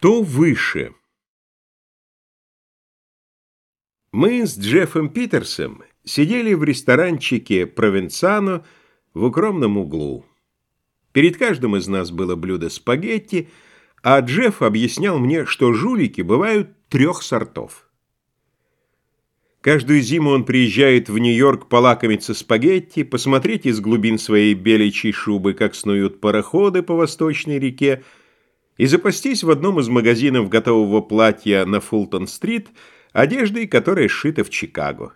Кто выше? Мы с Джеффом Питерсом сидели в ресторанчике «Провенцано» в укромном углу. Перед каждым из нас было блюдо спагетти, а Джефф объяснял мне, что жулики бывают трех сортов. Каждую зиму он приезжает в Нью-Йорк полакомиться спагетти, посмотреть из глубин своей беличьей шубы, как снуют пароходы по восточной реке, и запастись в одном из магазинов готового платья на Фултон-стрит одеждой, которая сшита в Чикаго.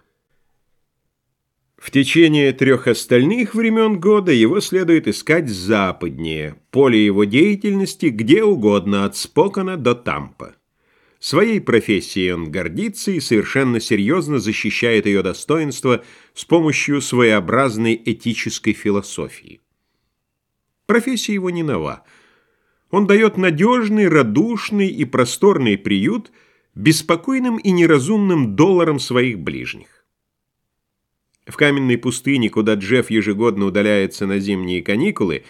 В течение трех остальных времен года его следует искать западнее, поле его деятельности где угодно, от Спокона до Тампа. Своей профессией он гордится и совершенно серьезно защищает ее достоинство с помощью своеобразной этической философии. Профессия его не нова – он дает надежный, радушный и просторный приют беспокойным и неразумным долларам своих ближних. В каменной пустыне, куда Джефф ежегодно удаляется на зимние каникулы,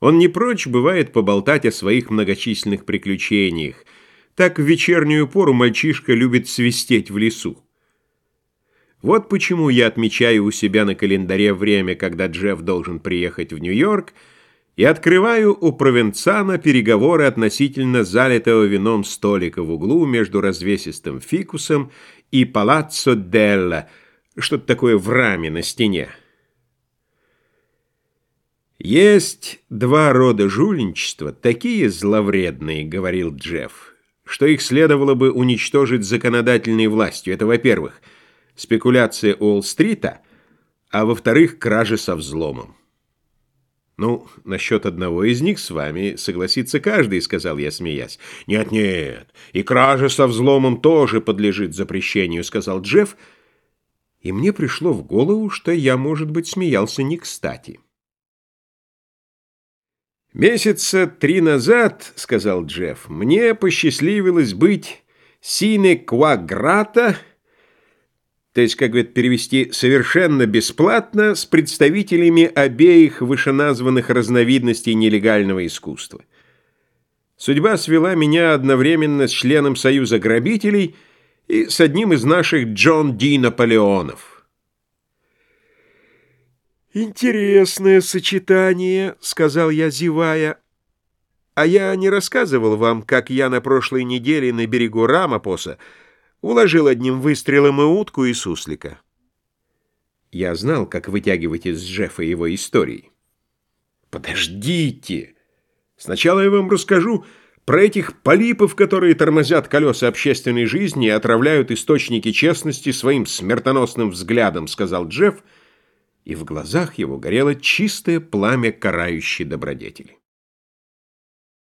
он не прочь бывает поболтать о своих многочисленных приключениях. Так в вечернюю пору мальчишка любит свистеть в лесу. Вот почему я отмечаю у себя на календаре время, когда Джефф должен приехать в Нью-Йорк, и открываю у провенцана переговоры относительно залитого вином столика в углу между развесистым фикусом и палаццо Делла, что-то такое в раме на стене. «Есть два рода жульничества, такие зловредные», — говорил Джефф, «что их следовало бы уничтожить законодательной властью. Это, во-первых, спекуляция Уолл-стрита, а во-вторых, кражи со взломом. «Ну, насчет одного из них с вами согласится каждый», — сказал я, смеясь. «Нет-нет, и кража со взломом тоже подлежит запрещению», — сказал Джефф, и мне пришло в голову, что я, может быть, смеялся не кстати. «Месяца три назад, — сказал Джефф, — мне посчастливилось быть сине кваграта то есть, как говорит, перевести совершенно бесплатно с представителями обеих вышеназванных разновидностей нелегального искусства. Судьба свела меня одновременно с членом Союза грабителей и с одним из наших Джон Ди Наполеонов. «Интересное сочетание», — сказал я, зевая. «А я не рассказывал вам, как я на прошлой неделе на берегу Рамапоса Уложил одним выстрелом и утку, и суслика. Я знал, как вытягивать из Джеффа его истории. «Подождите! Сначала я вам расскажу про этих полипов, которые тормозят колеса общественной жизни и отравляют источники честности своим смертоносным взглядом», — сказал Джефф, и в глазах его горело чистое пламя карающей добродетели.